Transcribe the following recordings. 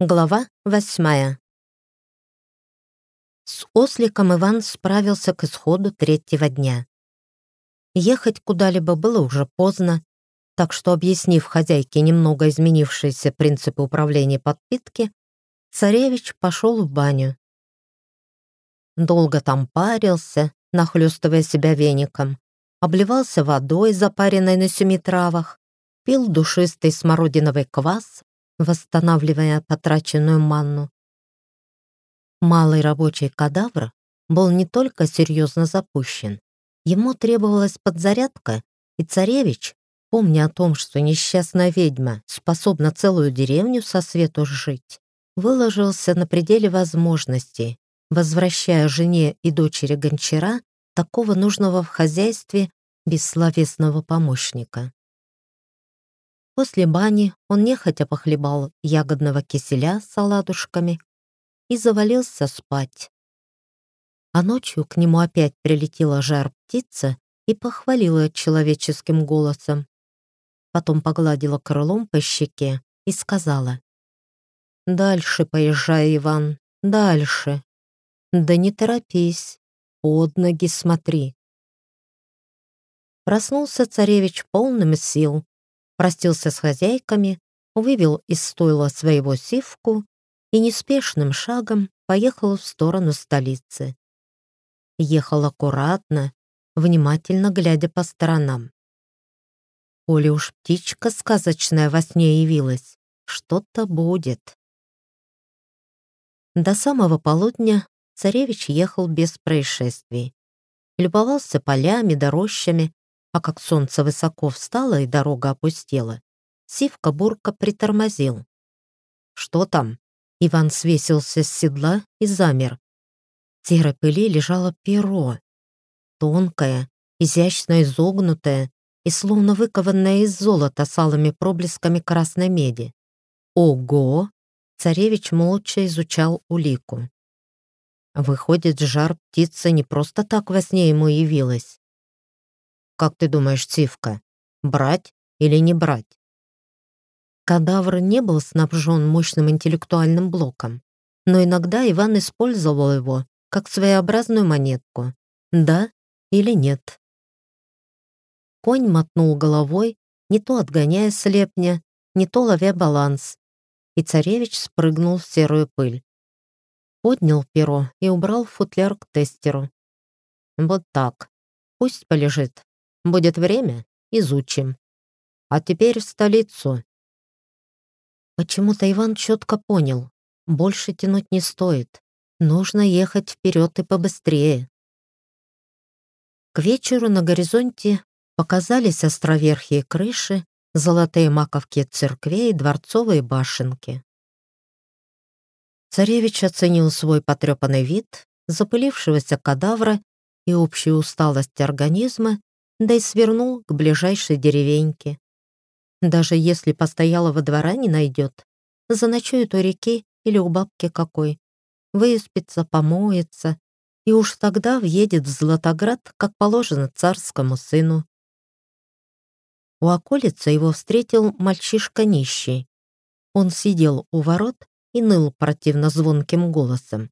Глава восьмая. С осликом Иван справился к исходу третьего дня. Ехать куда-либо было уже поздно, так что, объяснив хозяйке немного изменившиеся принципы управления подпитки, царевич пошел в баню. Долго там парился, нахлёстывая себя веником, обливался водой, запаренной на семи травах, пил душистый смородиновый квас восстанавливая потраченную манну. Малый рабочий кадавр был не только серьезно запущен, ему требовалась подзарядка, и царевич, помня о том, что несчастная ведьма способна целую деревню со свету сжить, выложился на пределе возможностей, возвращая жене и дочери гончара такого нужного в хозяйстве бессловесного помощника. После бани он нехотя похлебал ягодного киселя с оладушками и завалился спать. А ночью к нему опять прилетела жар-птица и похвалила человеческим голосом. Потом погладила крылом по щеке и сказала. «Дальше поезжай, Иван, дальше. Да не торопись, под ноги смотри». Проснулся царевич полным сил, простился с хозяйками, вывел из стойла своего сивку и неспешным шагом поехал в сторону столицы. Ехал аккуратно, внимательно глядя по сторонам. Коли уж птичка сказочная во сне явилась, что-то будет. До самого полудня царевич ехал без происшествий. Любовался полями да а как солнце высоко встало и дорога опустела, Сивка-бурка притормозил. «Что там?» Иван свесился с седла и замер. В серой пыли лежало перо. Тонкое, изящно изогнутое и словно выкованное из золота с алыми проблесками красной меди. «Ого!» Царевич молча изучал улику. Выходит, жар птицы не просто так во сне ему явилась. Как ты думаешь, Цивка, брать или не брать? Кадавр не был снабжен мощным интеллектуальным блоком, но иногда Иван использовал его как своеобразную монетку. Да или нет? Конь мотнул головой, не то отгоняя слепня, не то ловя баланс, и царевич спрыгнул в серую пыль. Поднял перо и убрал футляр к тестеру. Вот так. Пусть полежит, Будет время — изучим. А теперь в столицу». Почему-то Иван четко понял. Больше тянуть не стоит. Нужно ехать вперед и побыстрее. К вечеру на горизонте показались островерхие крыши, золотые маковки церквей дворцовые башенки. Царевич оценил свой потрепанный вид, запылившегося кадавра и общую усталость организма да и свернул к ближайшей деревеньке. Даже если постоялого двора не найдет, заночует у реки или у бабки какой, выспится, помоется, и уж тогда въедет в Златоград, как положено царскому сыну. У околицы его встретил мальчишка нищий. Он сидел у ворот и ныл противно звонким голосом.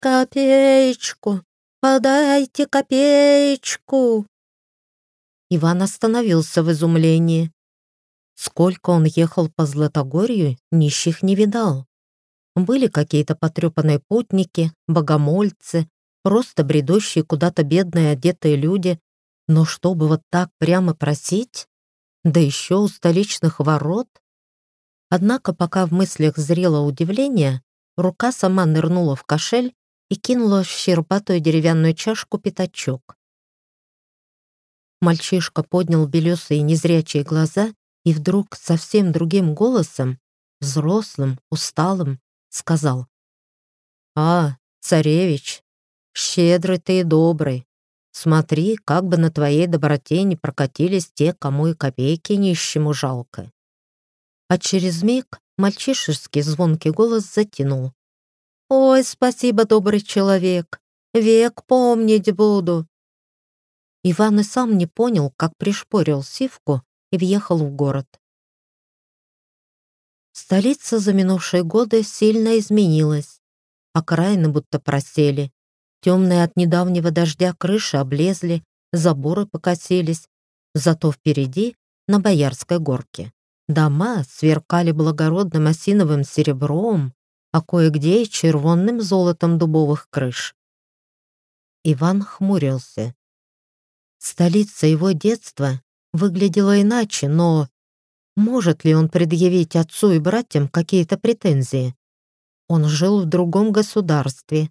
«Копеечку! Подайте копеечку!» Иван остановился в изумлении. Сколько он ехал по Златогорью, нищих не видал. Были какие-то потрепанные путники, богомольцы, просто бредущие куда-то бедные одетые люди, но чтобы вот так прямо просить, да еще у столичных ворот. Однако пока в мыслях зрело удивление, рука сама нырнула в кошель и кинула в щербатую деревянную чашку пятачок. Мальчишка поднял белесые незрячие глаза и вдруг совсем другим голосом, взрослым, усталым, сказал. «А, царевич, щедрый ты и добрый. Смотри, как бы на твоей доброте не прокатились те, кому и копейки нищему жалко». А через миг мальчишеский звонкий голос затянул. «Ой, спасибо, добрый человек, век помнить буду. Иван и сам не понял, как пришпорил сивку и въехал в город. Столица за минувшие годы сильно изменилась. Окраины будто просели. Темные от недавнего дождя крыши облезли, заборы покосились. Зато впереди, на Боярской горке, дома сверкали благородным осиновым серебром, а кое-где и червонным золотом дубовых крыш. Иван хмурился. Столица его детства выглядела иначе, но может ли он предъявить отцу и братьям какие-то претензии? Он жил в другом государстве,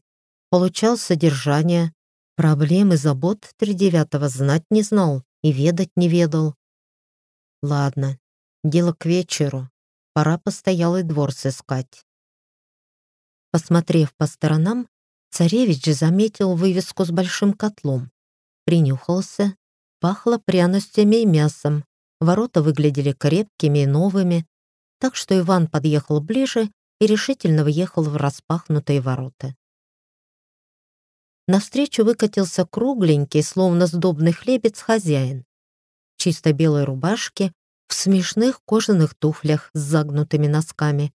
получал содержание, проблем и забот тридевятого знать не знал и ведать не ведал. Ладно, дело к вечеру, пора постоялый двор сыскать. Посмотрев по сторонам, царевич заметил вывеску с большим котлом. Принюхался, пахло пряностями и мясом, ворота выглядели крепкими и новыми, так что Иван подъехал ближе и решительно въехал в распахнутые ворота. Навстречу выкатился кругленький, словно сдобный хлебец, хозяин. В чисто белой рубашке, в смешных кожаных туфлях с загнутыми носками.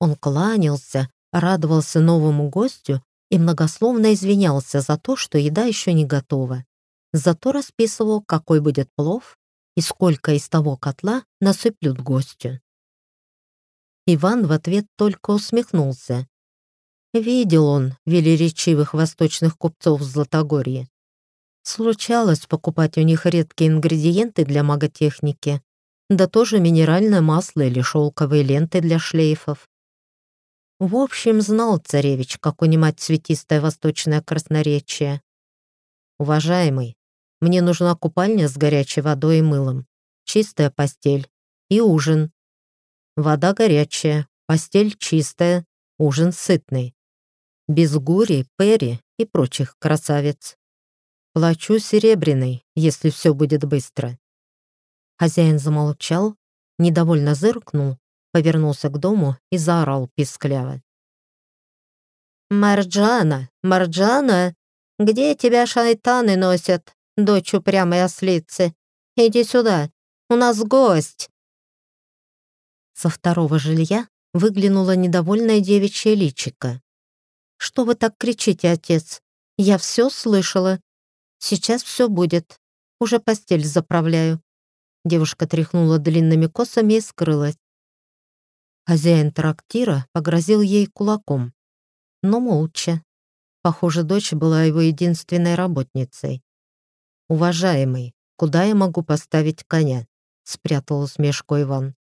Он кланялся, радовался новому гостю и многословно извинялся за то, что еда еще не готова. Зато расписывал, какой будет плов и сколько из того котла насыплют гостю. Иван в ответ только усмехнулся. Видел он велеречивых восточных купцов Златогорье. Случалось покупать у них редкие ингредиенты для маготехники, да тоже минеральное масло или шелковые ленты для шлейфов. В общем, знал царевич, как унимать цветистое восточное красноречие. «Уважаемый, мне нужна купальня с горячей водой и мылом, чистая постель и ужин, Вода горячая, постель чистая, ужин сытный. Без гури, пери и прочих красавиц. Плачу серебряный, если все будет быстро. Хозяин замолчал, недовольно зыркнул, повернулся к дому и заорал пискляво. «Марджана, Марджана, где тебя шайтаны носят, дочь упрямой ослицы? Иди сюда, у нас гость!» Со второго жилья выглянула недовольная девичья личико. «Что вы так кричите, отец? Я все слышала. Сейчас все будет. Уже постель заправляю». Девушка тряхнула длинными косами и скрылась. Хозяин трактира погрозил ей кулаком, но молча. Похоже, дочь была его единственной работницей. «Уважаемый, куда я могу поставить коня?» — спрятал усмешку Иван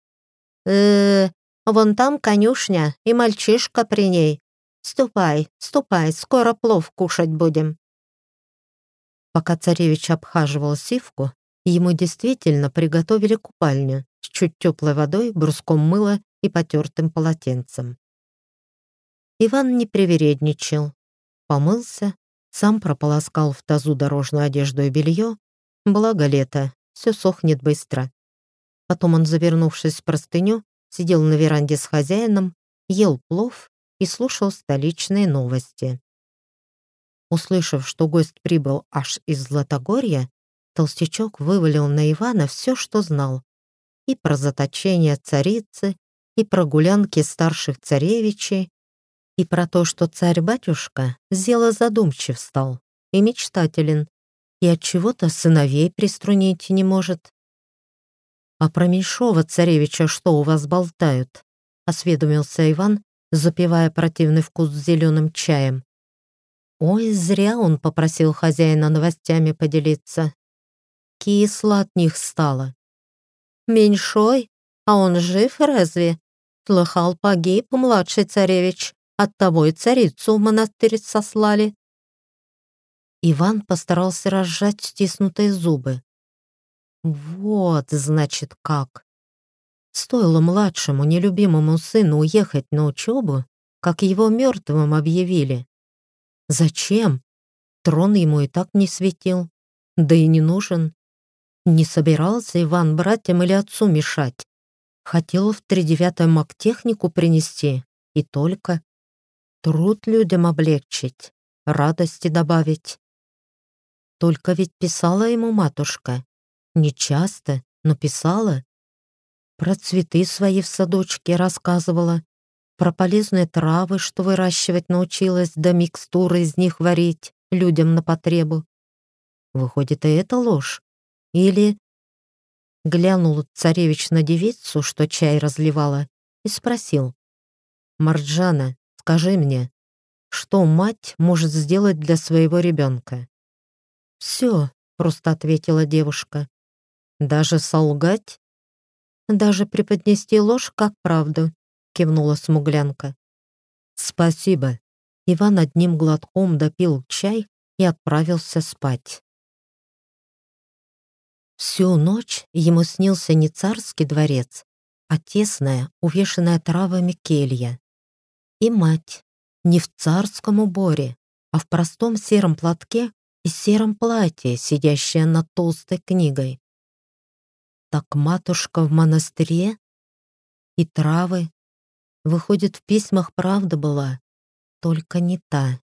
э вон там конюшня и мальчишка при ней. Ступай, ступай, скоро плов кушать будем». Пока царевич обхаживал сивку, ему действительно приготовили купальню с чуть теплой водой, бруском мыла и потертым полотенцем. Иван не привередничал. Помылся, сам прополоскал в тазу дорожную одежду и белье, благо лето, все сохнет быстро. Потом он, завернувшись в простыню, сидел на веранде с хозяином, ел плов и слушал столичные новости. Услышав, что гость прибыл аж из Златогорья, толстячок вывалил на Ивана все, что знал. И про заточение царицы, и про гулянки старших царевичей, и про то, что царь-батюшка зело задумчив стал и мечтателен, и от чего-то сыновей приструнить не может. «А про меньшого царевича что у вас болтают?» — осведомился Иван, запивая противный вкус зеленым чаем. Ой, зря он попросил хозяина новостями поделиться. Кисло от них стало. «Меньшой? А он жив разве?» Слыхал, погиб младший царевич, оттого и царицу в монастырь сослали. Иван постарался разжать стиснутые зубы. Вот, значит, как. Стоило младшему нелюбимому сыну уехать на учебу, как его мертвым объявили. Зачем? Трон ему и так не светил. Да и не нужен. Не собирался Иван братьям или отцу мешать. Хотел в тридевятую магтехнику принести, и только. Труд людям облегчить, радости добавить. Только ведь писала ему матушка, не часто, но писала. Про цветы свои в садочке рассказывала, про полезные травы, что выращивать научилась, да микстуры из них варить людям на потребу. Выходит, и это ложь? Или... Глянул царевич на девицу, что чай разливала, и спросил. «Марджана, скажи мне, что мать может сделать для своего ребенка?» «Все», — просто ответила девушка. «Даже солгать?» «Даже преподнести ложь как правду», — кивнула смуглянка. «Спасибо». Иван одним глотком допил чай и отправился спать. Всю ночь ему снился не царский дворец, а тесная, увешанная травами келья. И мать не в царском уборе, а в простом сером платке и сером платье, сидящая над толстой книгой. Так матушка в монастыре? И травы? Выходит, в письмах правда была, только не та.